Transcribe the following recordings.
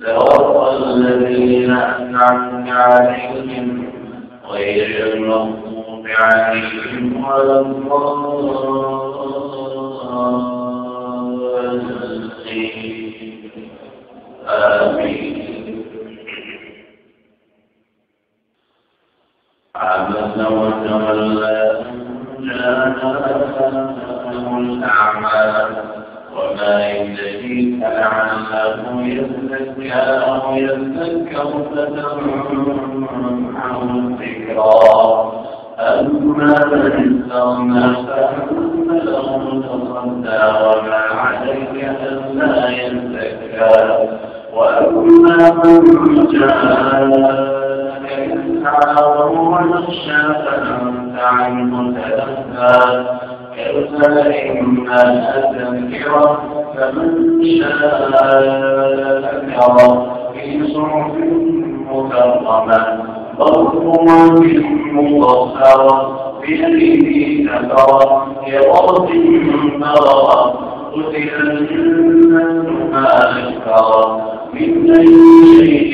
صراط الذين أنعمت عليهم غير المغضوب عليهم ولا الضالين. آمين. عبس وتولى جاءه الأعمى وما يدريك لعله يزكى أو يذكر فتنفعه الذكرى أما من استغنى فأنت له تصدى وما عليك ألا يزكى وأما من جاءك يسعى وهو يخشى فأنت عنه تلهى كلا إما تذكرة فمن شاء ذكره في صحف مكرمة مرفوعة مطهرة بيده كفرة كرات مرة قتل الإنسان ما أكثر من أي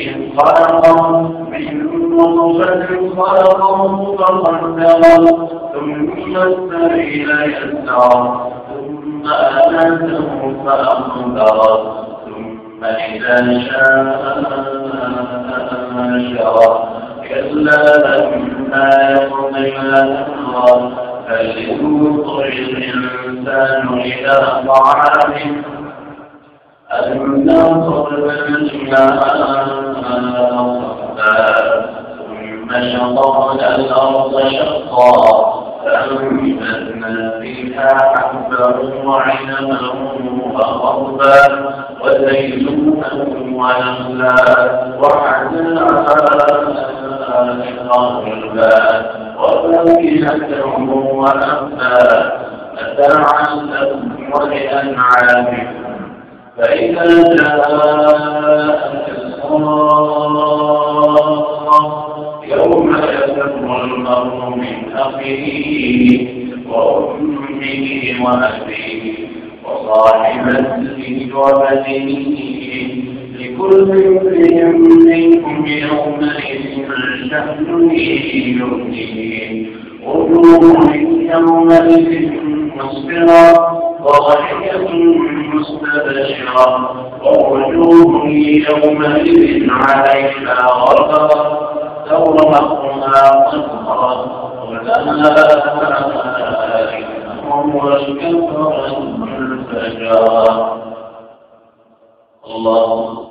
شيء خلقه نطفة خلقه فقدره ثم السبيل يسره ثم أماته فأقدره ثم إذا شاء أنشره كلا لما يقض ما أمره فلينظر الإنسان إلى طعامه ألم نضرب الماء صفا ثم شققنا الأرض شقا فأنبتنا فيها حبا وعنبا وقربا وزيتونا ونخلا وحدائق وفاكهة وأبا متاعا لكم ولأنعامكم. فإذا جاءت من أخيه وأمه وأبيه وصاحبته وبنيه لكل منهم يومئذ شأن يغنيه وجوه يومئذ مسفرة ضاحكة مستبشرة ووجوه يومئذ عليها غبرة قسرة أولئك هم الكفرة الفجرة الله